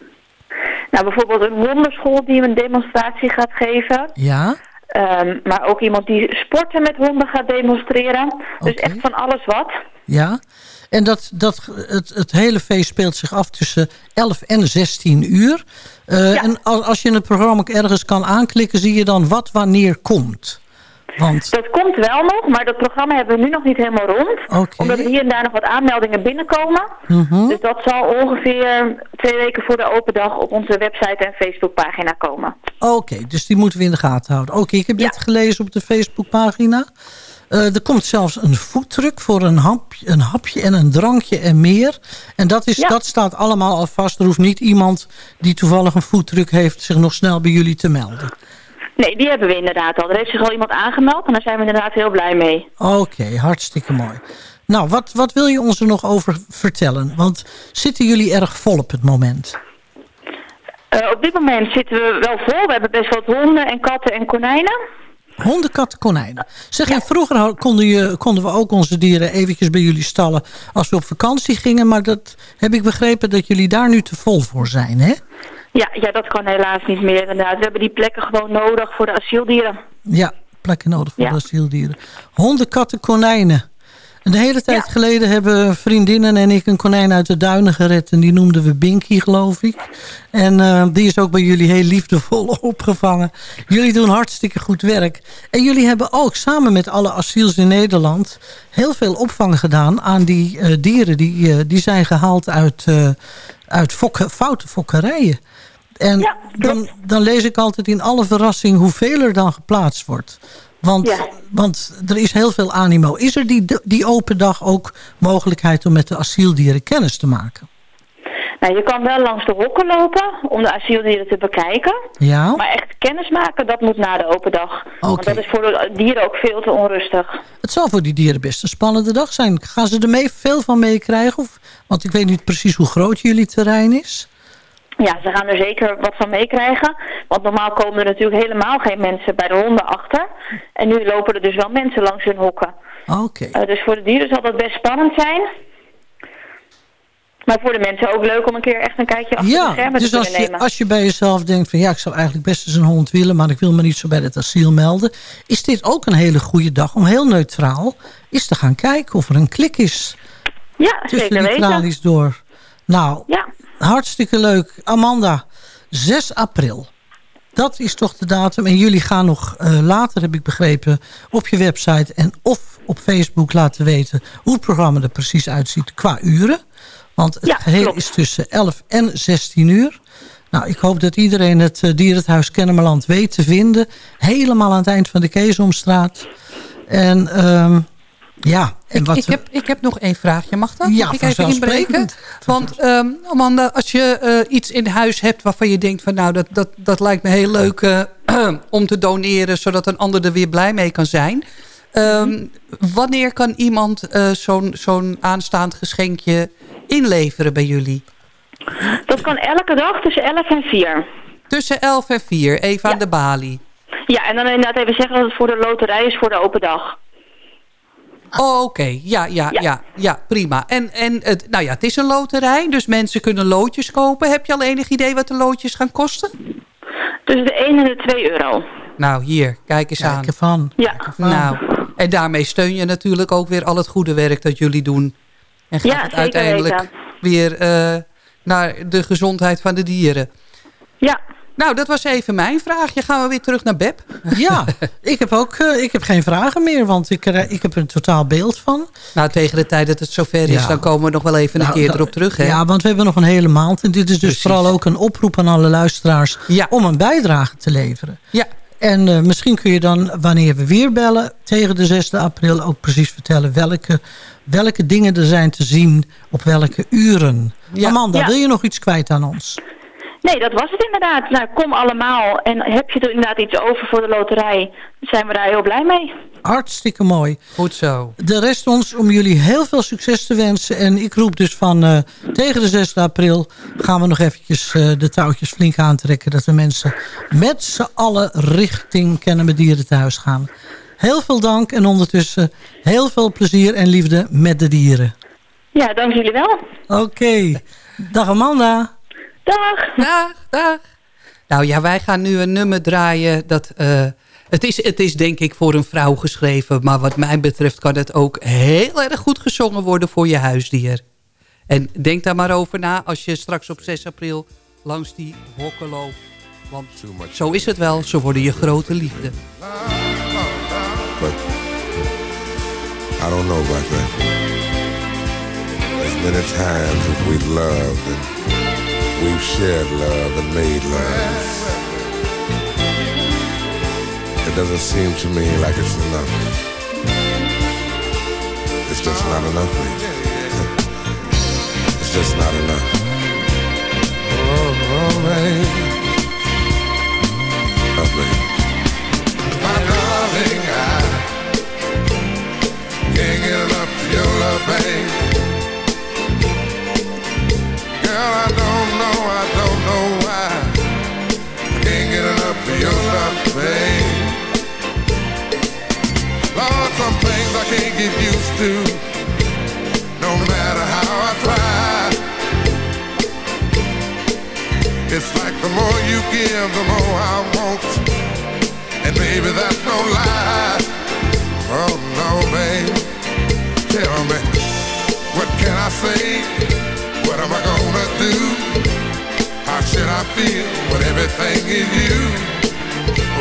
Nou, bijvoorbeeld een hondenschool die een demonstratie gaat geven. Ja? Ehm, maar ook iemand die sporten met honden gaat demonstreren. Dus echt van alles wat. Ja. En dat, dat, het, het hele feest speelt zich af tussen 11 en 16 uur. Eh, En als, als je het programma ook ergens kan aanklikken... zie je dan wat wanneer komt. Want, Dat komt wel nog, maar dat programma hebben we nu nog niet helemaal rond. Omdat er hier en daar nog wat aanmeldingen binnenkomen. Mhm. Dus dat zal ongeveer twee weken voor de open dag op onze website en Facebookpagina komen. Oké, dus die moeten we in de gaten houden. Oké, ik heb dit gelezen op de Facebookpagina. Eh, er komt zelfs een foodtruck voor een hapje, een hapje en een drankje en meer. En dat, is, dat staat allemaal al vast. Er hoeft niet iemand die toevallig een foodtruck heeft... zich nog snel bij jullie te melden. Nee, die hebben we inderdaad al. Er heeft zich al iemand aangemeld en daar zijn we inderdaad heel blij mee. Oké, hartstikke mooi. Nou, wat, wat wil je ons er nog over vertellen? Want zitten jullie erg vol op het moment? Eh, op dit moment zitten we wel vol. We hebben best wat honden en katten en konijnen. Honden, katten, konijnen. Zeg, en vroeger konden, je, konden we ook onze dieren eventjes bij jullie stallen als we op vakantie gingen. Maar dat heb ik begrepen dat jullie daar nu te vol voor zijn, hè? Ja, ja, dat kan helaas niet meer inderdaad. We hebben die plekken gewoon nodig voor de asieldieren. Ja, plekken nodig voor Ja. de asieldieren. Honden, katten, konijnen. En de hele tijd geleden hebben vriendinnen en ik een konijn uit de duinen gered. En die noemden we Binky, geloof ik. En eh, die is ook bij jullie heel liefdevol opgevangen. Jullie doen hartstikke goed werk. En jullie hebben ook samen met alle asiels in Nederland... heel veel opvang gedaan aan die eh, dieren. Die, eh, die zijn gehaald uit, uit foute fokkerijen. En dan, dan lees ik altijd in alle verrassing hoeveel er dan geplaatst wordt. Want, want er is heel veel animo. Is er die, die open dag ook mogelijkheid om met de asieldieren kennis te maken? Nou, je kan wel langs de hokken lopen om de asieldieren te bekijken. Ja? Maar echt kennis maken, dat moet na de open dag. Want dat is voor de dieren ook veel te onrustig. Het zal voor die dieren best een spannende dag zijn. Gaan ze er mee, veel van meekrijgen? Want ik weet niet precies hoe groot jullie terrein is. Ja, ze gaan er zeker wat van meekrijgen. Want normaal komen er natuurlijk helemaal geen mensen bij de honden achter. En nu lopen er dus wel mensen langs hun hokken. Oké. Eh, dus voor de dieren zal dat best spannend zijn. Maar voor de mensen ook leuk om een keer echt een kijkje achter de Ja, schermen dus te als kunnen je, nemen. als je bij jezelf denkt van ja, ik zou eigenlijk best eens een hond willen, maar ik wil me niet zo bij het asiel melden. Is dit ook een hele goede dag om heel neutraal eens te gaan kijken of er een klik is Ja, tussen zeker die weten. door. Nou, Ja. Hartstikke leuk. Amanda, 6 april. Dat is toch de datum. En jullie gaan nog eh, later, heb ik begrepen, op je website en of op Facebook laten weten hoe het programma er precies uitziet qua uren. Want het Ja, geheel klopt. is tussen 11 en 16 uur. Nou, ik hoop dat iedereen het uh, Dierenthuis Kennemerland weet te vinden. Helemaal aan het eind van de Keesomstraat. En ehm, ja, en wat... Ik heb, ik heb nog één vraagje, mag dat? Ja, Mag ik even inbreken? vanzelfsprekend. Want ehm, Amanda, als je eh, iets in huis hebt waarvan je denkt... van nou, dat, dat, dat lijkt me heel leuk eh, om te doneren... zodat een ander er weer blij mee kan zijn. Ehm, Wanneer kan iemand eh, zo'n zo'n aanstaand geschenkje inleveren bij jullie? Dat kan elke dag tussen 11 en 4. Tussen 11 en 4, even aan de balie. Ja, en dan inderdaad even zeggen dat het voor de loterij is voor de open dag. Oh, oké. Ja, ja, ja, ja, prima. En, en het, nou ja, het is een loterij, dus mensen kunnen loodjes kopen. Heb je al enig idee wat de loodjes gaan kosten? Tussen de 1 en de 2 euro. Nou, hier, kijk eens aan. van. Ja. Nou, en daarmee steun je natuurlijk ook weer al het goede werk dat jullie doen. En gaat Ja, het uiteindelijk weten. weer eh, naar de gezondheid van de dieren. Ja. Nou, dat was even mijn vraagje. Gaan we weer terug naar Beb? Ja, ik heb ook eh, ik heb geen vragen meer, want ik, eh, ik heb er een totaal beeld van. Nou, tegen de tijd dat het zover is, Ja. dan komen we nog wel even een Nou, keer nou, erop terug. Hè? Ja, want we hebben nog een hele maand. En dit is dus vooral ook een oproep aan alle luisteraars om een bijdrage te leveren. Ja. En eh, misschien kun je dan, wanneer we weer bellen, tegen de 6e april ook precies vertellen welke, welke dingen er zijn te zien op welke uren. Amanda, Ja. wil je nog iets kwijt aan ons? Nee, dat was het inderdaad. Nou, kom allemaal. En heb je er inderdaad iets over voor de loterij, dan zijn we daar heel blij mee. Hartstikke mooi. Goed zo. De rest ons om jullie heel veel succes te wensen. En ik roep dus van eh, tegen de 6 april gaan we nog eventjes eh, de touwtjes flink aantrekken. Dat de mensen met z'n allen richting Kennen Dieren thuis gaan. Heel veel dank en ondertussen heel veel plezier en liefde met de dieren. Ja, dank jullie wel. Oké. Dag Amanda. Dag. Dag, dag. Nou ja, wij gaan nu een nummer draaien. Dat, eh, het, is, het is denk ik voor een vrouw geschreven. Maar wat mij betreft kan het ook heel erg goed gezongen worden voor je huisdier. En denk daar maar over na als je straks op 6 april langs die hokken loopt. Want zo is het wel. Ze worden je grote liefde. But I don't know about that. There's many times that we've loved and we've shared love and made love. It doesn't seem to me like it's enough. It's just not enough, baby. It's just not enough. Oh, oh baby. Oh, baby. My darling, I can't enough of your love, babe. Girl, I don't know, I don't know why. I can't get enough of your love, babe. Lord, some things I can't get used to, no matter how I try. It's like the more you give, the more I want. And baby, that's no lie. Oh no, babe. Tell me, what can I say? What am I gonna do? Should I feel when everything is you?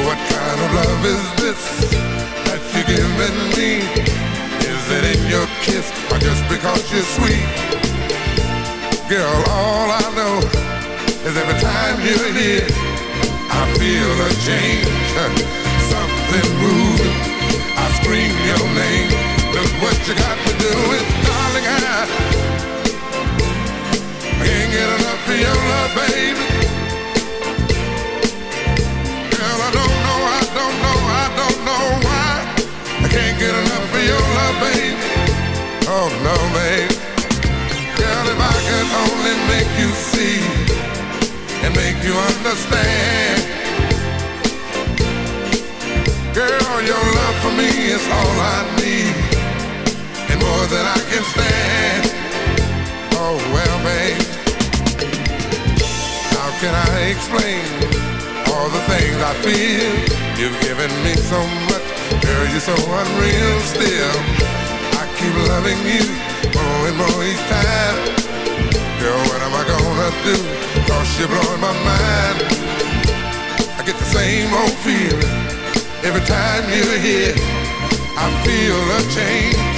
What kind of love is this that you're giving me? Is it in your kiss or just because you're sweet? Girl, all I know is every time you're here, I feel a change, something moving. I scream your name. Look what you got to do Oh no, babe. Girl, if I could only make you see and make you understand. Girl, your love for me is all I need, and more than I can stand. Oh well, babe, how can I explain all the things I feel? You've given me so much, girl, you're so unreal. Still, keep loving you more and more each time. Girl, what am I gonna do? Cause you're blowing my mind. I get the same old feeling. Every time you're here, I feel a change.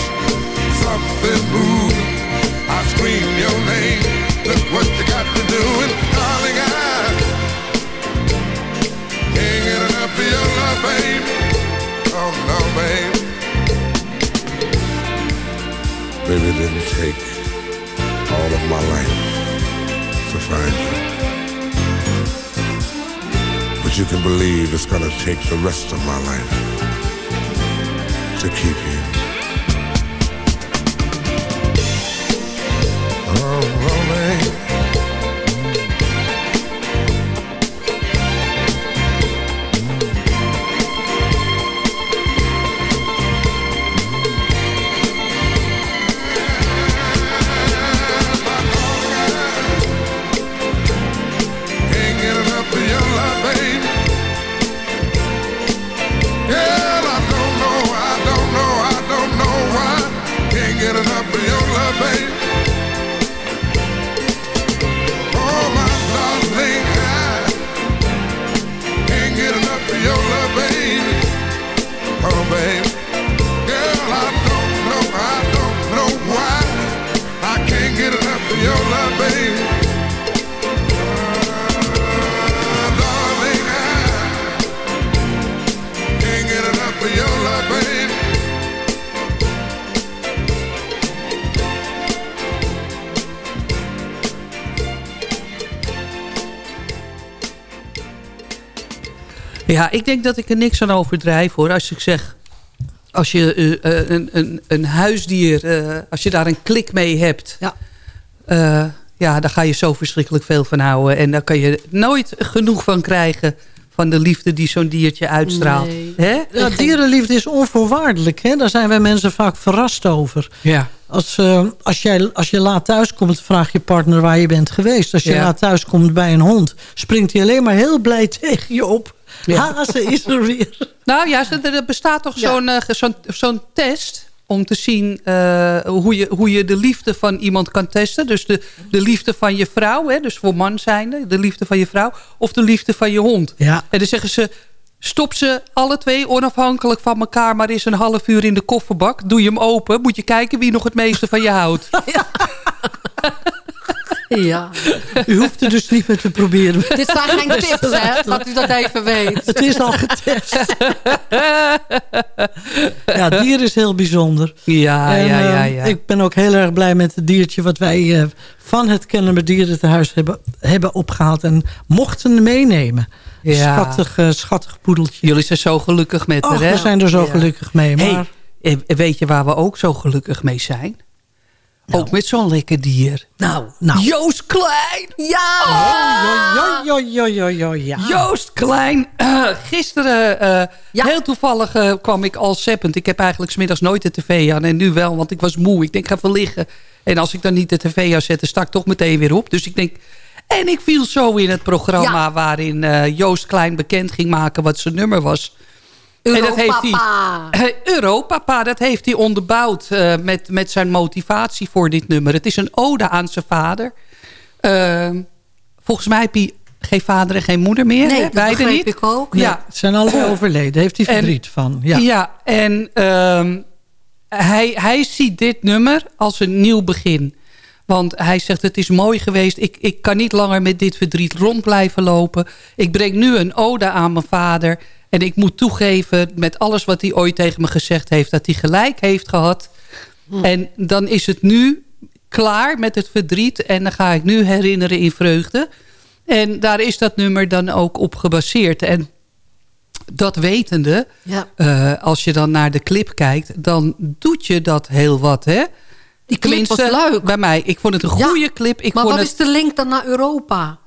Something moving. I scream your name. Look what you got to do, and darling, I can't get enough of your love, babe. Oh no, babe. Baby, it didn't take all of my life to find you. But you can believe it's gonna take the rest of my life to keep you. Ik denk dat ik er niks aan overdrijf hoor. Als ik zeg, als je eh, eh, een, een, een huisdier, eh, als je daar een klik mee hebt. Ja. eh, ja, daar ga je zo verschrikkelijk veel van houden. En daar kan je nooit genoeg van krijgen van de liefde die zo'n diertje uitstraalt. Nee. Hè? Ja, dierenliefde is onvoorwaardelijk. Hè? Daar zijn wij mensen vaak verrast over. Ja. Als, eh, als, jij, als je laat thuiskomt, vraag je partner waar je bent geweest. Als je Ja. laat thuiskomt bij een hond, springt hij alleen maar heel blij tegen je op. Ja. Ze is er weer. Nou ja, er bestaat toch zo'n eh, zo'n zo'n test om te zien eh, hoe, je, hoe je de liefde van iemand kan testen. Dus de, de liefde van je vrouw, hè, dus voor man zijnde, de liefde van je vrouw. Of de liefde van je hond. Ja. En dan zeggen ze, stop ze alle twee onafhankelijk van elkaar... maar eens een half uur in de kofferbak. Doe je hem open, moet je kijken wie nog het meeste van je houdt. Ja. U hoeft er dus niet meer te proberen. Dit zijn geen tips, hè? Dat u dat even weet. Het is al getest. ja, dier is heel bijzonder. Ja, En, ja, ja, eh, ja. Ik ben ook heel erg blij met het diertje... wat wij eh, van het Kennemer Dierentehuis hebben, hebben opgehaald... en mochten meenemen. Ja. Schattig, eh, schattig poedeltje. Jullie zijn zo gelukkig met Och, haar, hè? we zijn er zo Ja. gelukkig mee. Maar Hey, eh, weet je waar we ook zo gelukkig mee zijn? Ook met zo'n lekker dier. Nou, nou. Joost Klein! Ja! Oh, jo, jo, jo, jo, ja. Joost Klein. eh, gisteren, eh, heel toevallig eh, kwam ik al zeppend. Ik heb eigenlijk smiddags nooit de tv aan. En nu wel, want ik was moe. Ik denk, ga even liggen. En als ik dan niet de tv aan zette, stak ik toch meteen weer op. Dus ik denk... En ik viel zo in het programma Ja. waarin eh, Joost Klein bekend ging maken wat zijn nummer was. En dat heeft hij, Europapa. Eh, Europapa, dat heeft hij onderbouwd eh, met, met zijn motivatie voor dit nummer. Het is een ode aan zijn vader. Eh, volgens mij heb hij geen vader en geen moeder meer. Nee, hè? dat Beide niet. ik ook. Ja, Het zijn allebei overleden. Heeft hij En- verdriet van. ja. Ja. en ehm, hij, hij ziet dit nummer als een nieuw begin. Want hij zegt, het is mooi geweest. Ik, ik kan niet langer met dit verdriet rond blijven lopen. Ik breng nu een ode aan mijn vader. En ik moet toegeven, met alles wat hij ooit tegen me gezegd heeft... dat hij gelijk heeft gehad. En dan is het nu klaar met het verdriet. En dan ga ik nu herinneren in vreugde. En daar is dat nummer dan ook op gebaseerd. En dat wetende, Ja. eh, als je dan naar de clip kijkt... dan doet je dat heel wat, hè? Die clip was leuk. Bij mij. Ik vond het een Ja, goede clip. Ik maar wat het, is de link dan naar Europa?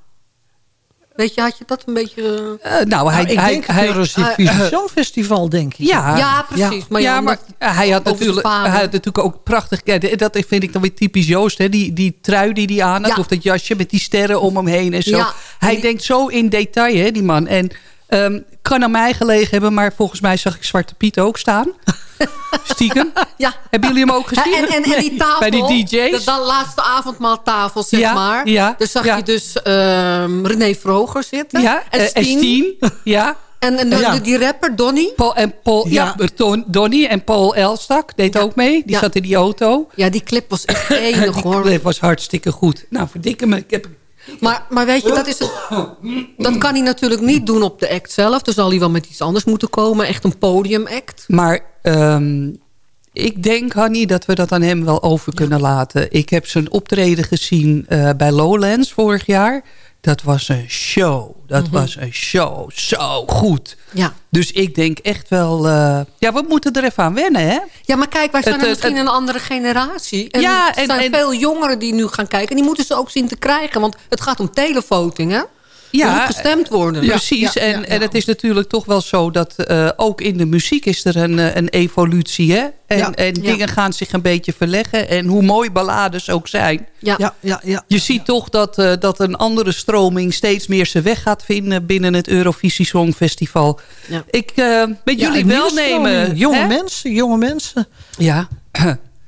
Weet je, had je dat een beetje... eh, nou, hij, Nou, ik hij, denk hij, het Eurovisie Songfestival, denk ik. ja, ja, precies. Maar, ja, ja, maar hij had, natuurlijk, hij had natuurlijk ook prachtig... Ja, dat vind ik dan weer typisch Joost. Hè? Die, die trui die hij aan had. Ja. Of dat jasje met die sterren om hem heen en zo. Ja. Hij Die- denkt zo in detail, hè, die man. En ehm, kan aan mij gelegen hebben. Maar volgens mij zag ik Zwarte Piet ook staan. Stiekem. Ja. Hebben jullie hem ook gezien? En, en, en die tafel, Bij die DJ's? de, de laatste avondmaaltafel, zeg Ja, maar. ja, dus zag ja. je dus ehm René Vroger zitten. Ja, en eh, Stien. Estien. Ja. En, en de- Ja. de- die rapper, Donny? Paul en Paul, ja, Don- Donny en Paul Elstak deed ook mee. Die Ja. zat in die auto. Ja, die clip was echt enig die hoor. clip was hartstikke goed. Nou, verdikke me. Ik heb Maar, maar weet je, dat, is het, dat kan hij natuurlijk niet doen op de act zelf. Dan zal hij wel met iets anders moeten komen. Echt een podiumact. Maar ehm, ik denk, Hanny, dat we dat aan hem wel over kunnen laten. Ik heb zijn optreden gezien eh, bij Lowlands vorig jaar. Dat was een show. Dat Mhm. was een show. Zo goed. Ja. Dus ik denk echt wel... eh, ja, we moeten er even aan wennen, hè? Ja, maar kijk, wij zijn Het, er eh, misschien het- een andere generatie. En Ja, er zijn en- veel jongeren die nu gaan kijken. En die moeten ze ook zien te krijgen. Want het gaat om televoting, hè? Moet gestemd worden. Precies. Ja, en, ja, en het is natuurlijk toch wel zo dat eh, ook in de muziek is er een, eh, een evolutie. Hè? En, Ja. en Ja. dingen gaan zich een beetje verleggen. En hoe mooi ballades ook zijn. Ja. Ja, ja, ja. Je ziet toch dat, eh, dat een andere stroming steeds meer zijn weg gaat vinden binnen het Eurovisie Songfestival. Ja. Ik eh met Ja, jullie welnemen. Jonge hè? mensen, jonge mensen. Ja.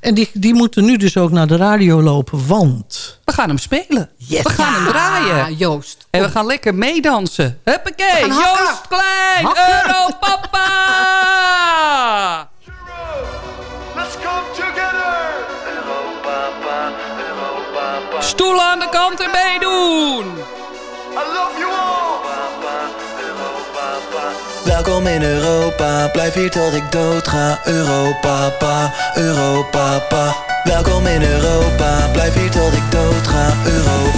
En die, die moeten nu dus ook naar de radio lopen, want... We gaan hem spelen. We gaan hem draaien. Ja, Joost. En we gaan lekker meedansen. Huppakee. Joost Klein, Hakken. Europapa! Let's come together. Stoelen aan de kant en meedoen! I love you all. Welkom in Europa, blijf hier tot ik dood ga. Europa, pa, Europa, pa. Welkom in Europa, blijf hier tot ik dood ga. Europa,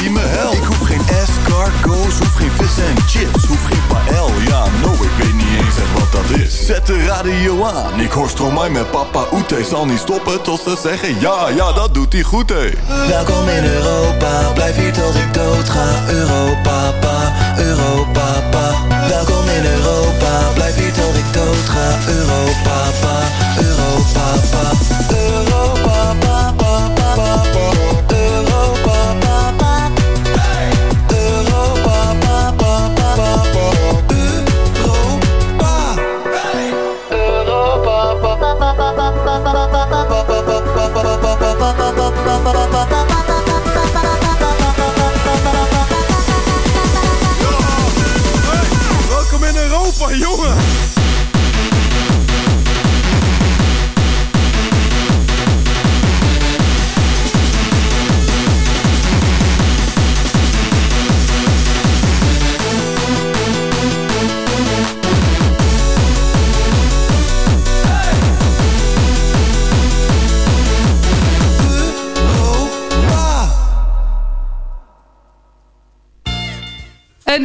Ik hoef geen escargots, hoef geen vis en chips, hoef geen pael. Ja, no, ik weet niet eens echt wat dat is. Zet de radio aan, ik hoor Stromae met papa Oete. Zal niet stoppen tot ze zeggen ja, ja, dat doet hij goed, hé. Welkom in Europa, blijf hier tot ik dood ga. Europa, pa, Europa, pa. Welkom in Europa, blijf hier tot ik dood ga. Europa, pa, Europa, pa. Europa,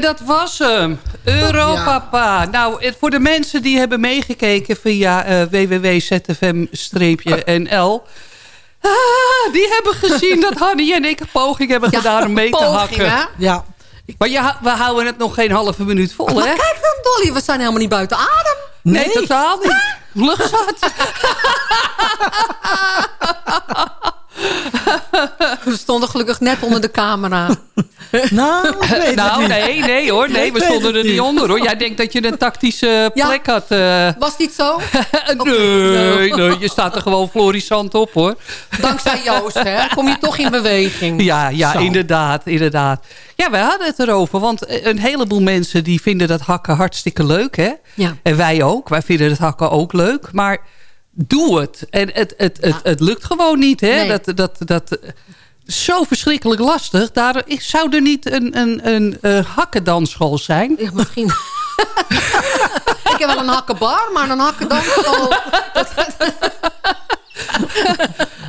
dat was hem. Europapa. Nou, het- voor de mensen die hebben meegekeken via eh www.zfm-nl... Ah, die hebben gezien dat Hanny en ik een poging hebben Ja, gedaan om mee te hakken. hè? Ja. Maar ja, we houden het nog geen halve minuut vol, Maar hè? kijk dan, Dolly, we zijn helemaal niet buiten adem. Nee, totaal niet. Luchtzat. We stonden gelukkig net onder de camera. Nou, nou, nee, nee hoor. Nee, we stonden er niet onder hoor. Jij denkt dat je een tactische Ja. plek had. eh. Was niet zo? nee, nee, je staat er gewoon florissant op hoor. Dankzij Joost, hè? Kom je toch in beweging. Ja, ja Zo. inderdaad, inderdaad. Ja, wij hadden het erover. Want een heleboel mensen die vinden dat hakken hartstikke leuk. Hè? Ja. En wij ook. Wij vinden het hakken ook leuk. Maar doe het. En het, het, het, het lukt gewoon niet. Hè? Nee. Dat, dat, dat, zo verschrikkelijk lastig. Daar, ik zou er niet een, een, een eh, hakkendansschool zijn? Ja, misschien. ik heb wel een hakkenbar, maar een hakkendansschool...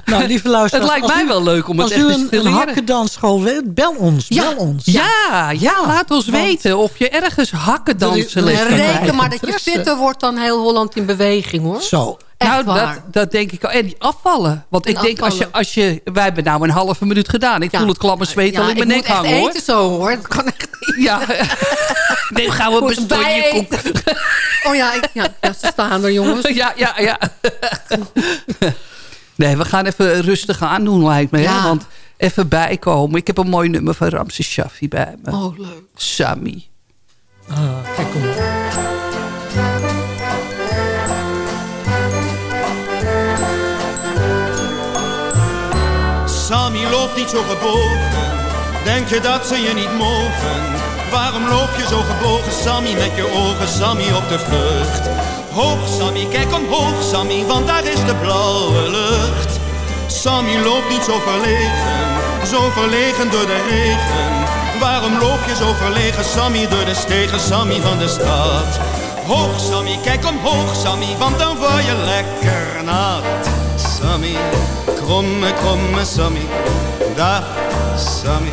Nou, lieve luisteraars. Het lijkt als mij u- wel leuk om het als echt u eens een, te een leren. hakkendansschool weet, bel ons. Ja, Bel ons. Ja, ja, laat ons weten of je ergens hakkendansen kan Reken krijgen. maar dat je fitter wordt dan heel Holland in beweging, hoor. Zo. Echt nou, dat, waar. dat denk ik al. En die afvallen. Want ik En denk, als je, als je... Wij hebben nou een halve minuut gedaan. Ik Ja. voel het klamme zweet Ja, al in mijn ik nek moet echt hangen, hoor. eten zo, hoor. Dat kan echt niet. Ja. Nee, gaan we Moet bestonje. Oh ja, ik, ja, ja, ze staan er, jongens. Ja, ja, ja. Nee, we gaan even rustig aan doen, lijkt me. hè? Want even bijkomen. Ik heb een mooi nummer van Ramses Shaffi bij me. Oh, leuk. Sammy. Ah, kijk, kom. Sammy loopt niet zo gebogen, denk je dat ze je niet mogen? Waarom loop je zo gebogen, Sammy, met je ogen, Sammy, op de vlucht? Hoog, Sammy, kijk omhoog, Sammy, want daar is de blauwe lucht. Sammy loopt niet zo verlegen, zo verlegen door de regen. Waarom loop je zo verlegen, Sammy, door de stegen, Sammy van de stad? Hoog, Sammy, kijk omhoog, Sammy, want dan word je lekker nat. Sammy, kromme, kromme Sammy, dag Sammy,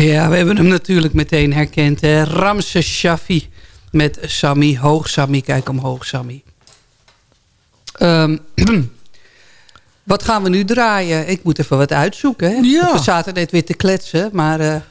Ja, we hebben hem natuurlijk meteen herkend. Hè? Ramses Shaffi met Sammy. Hoog Sammy, kijk omhoog Sammy. Ehm, wat gaan we nu draaien? Ik moet even wat uitzoeken. Hè? Ja. We zaten net weer te kletsen, maar... eh,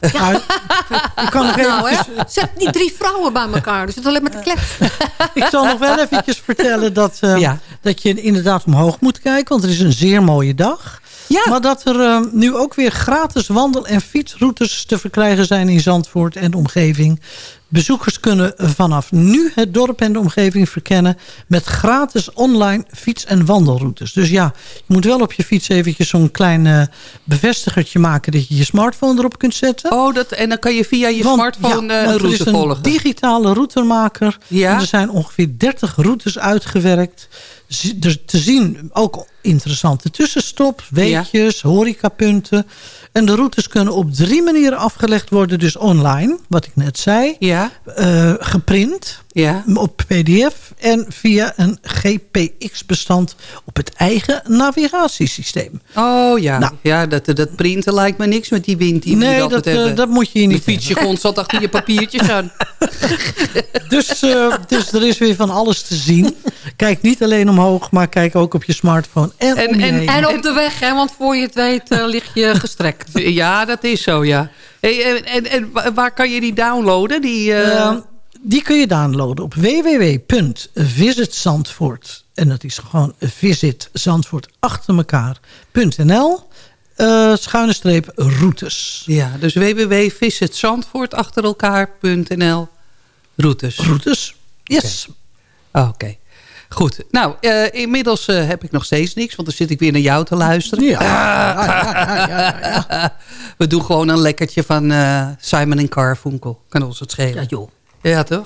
Ik kan nog Nou, hè, even... ze hebben niet drie vrouwen bij elkaar, dus het is alleen maar te kletsen. Ik zal nog wel eventjes vertellen dat, eh, Ja. dat je inderdaad omhoog moet kijken. Want het is een zeer mooie dag. Maar dat er eh, nu ook weer gratis wandel- en fietsroutes te verkrijgen zijn in Zandvoort en de omgeving. Bezoekers kunnen vanaf nu het dorp en de omgeving verkennen... met gratis online fiets- en wandelroutes. Dus ja, je moet wel op je fiets eventjes zo'n klein eh, bevestigertje maken... dat je je smartphone erop kunt zetten. Oh, dat, en dan kan je via je Want, smartphone ja, eh, een route er is een volgen. digitale routemaker. Ja? En er zijn ongeveer 30 routes uitgewerkt. Er te zien ook interessante tussenstops, weetjes, horecapunten. En de routes kunnen op drie manieren afgelegd worden. Dus online, wat ik net zei. Ja. eh, geprint Ja. op pdf. En via een GPX-bestand op het eigen navigatiesysteem. Oh ja, Nou. ja dat, dat printen lijkt me niks met die wind die we Nee, altijd dat, eh, hebben. dat moet je hier niet Dan fiets je constant achter je papiertjes aan. Dus, eh, dus er is weer van alles te zien. Kijk niet alleen omhoog, maar kijk ook op je smartphone. En, En- je en-. En op de weg, hè, want voor je het weet eh, lig je gestrekt. Ja, dat is zo, ja. Hey, en, en, en wa- waar kan je die downloaden? Die, eh, Eh, die kun je downloaden op www.visitzandvoort. En dat is gewoon visitzandvoort achter elkaar.nl. eh schuine streep routes. Ja, dus www.visitzandvoort achter elkaar.nl routes. Routes, yes. Oké. Goed, nou, eh, inmiddels eh, heb ik nog steeds niks, want dan zit ik weer naar jou te luisteren. Ja, ja, ja, ja, ja, We doen gewoon een lekkertje van eh, Simon en Carfunkel. Kan ons het schelen. Ja, joh. Ja, toch?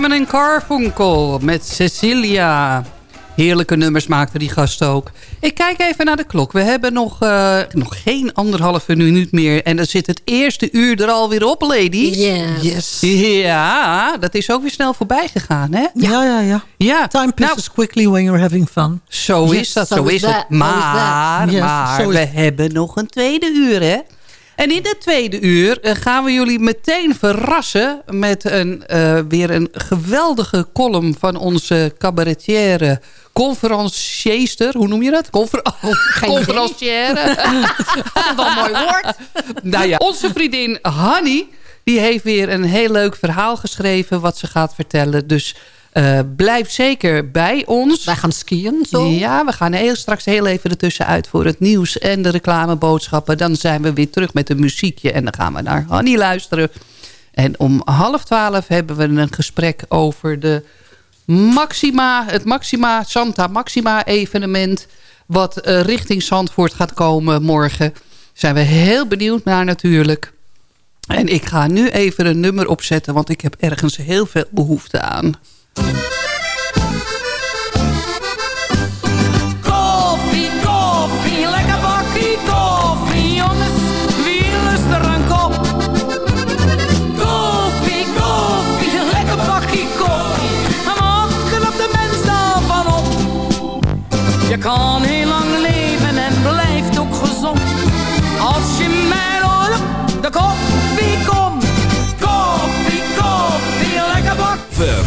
Simon en Carfunkel met Cecilia. Heerlijke nummers maakte die gast ook. Ik kijk even naar de klok. We hebben nog, eh, nog geen anderhalve minuut meer. En dan zit het eerste uur er alweer op, ladies. Yes. Ja, dat is ook weer snel voorbij gegaan, hè? Ja, ja, ja. Ja. Time passes quickly when you're having fun. Zo Yes, is dat, so zo is het. Maar, Yes, maar so is- we hebben nog een tweede uur, hè? En in het tweede uur eh, gaan we jullie meteen verrassen... met een, eh, weer een geweldige column van onze cabaretière... conferencieester, hoe noem je dat? Confer conferencière. Wel een mooi woord. Nou ja, onze vriendin Hanny... die heeft weer een heel leuk verhaal geschreven... wat ze gaat vertellen. Dus eh, blijf zeker bij ons. Wij gaan skiën zo. Ja, we gaan heel, straks heel even ertussenuit voor het nieuws en de reclameboodschappen. Dan zijn we weer terug met een muziekje en dan gaan we naar Hanny luisteren. En om half twaalf hebben we een gesprek over de Maxima, het Maxima, Santa Maxima evenement. Wat eh, richting Zandvoort gaat komen morgen. Zijn we heel benieuwd naar natuurlijk. En ik ga nu even een nummer opzetten, want ik heb ergens heel veel behoefte aan. Koffie, koffie, lekker bakkie koffie, jongens, wie lust er een kop? Koffie, koffie, lekker bakkie koffie, wat knapt de mens daarvan op? Je kan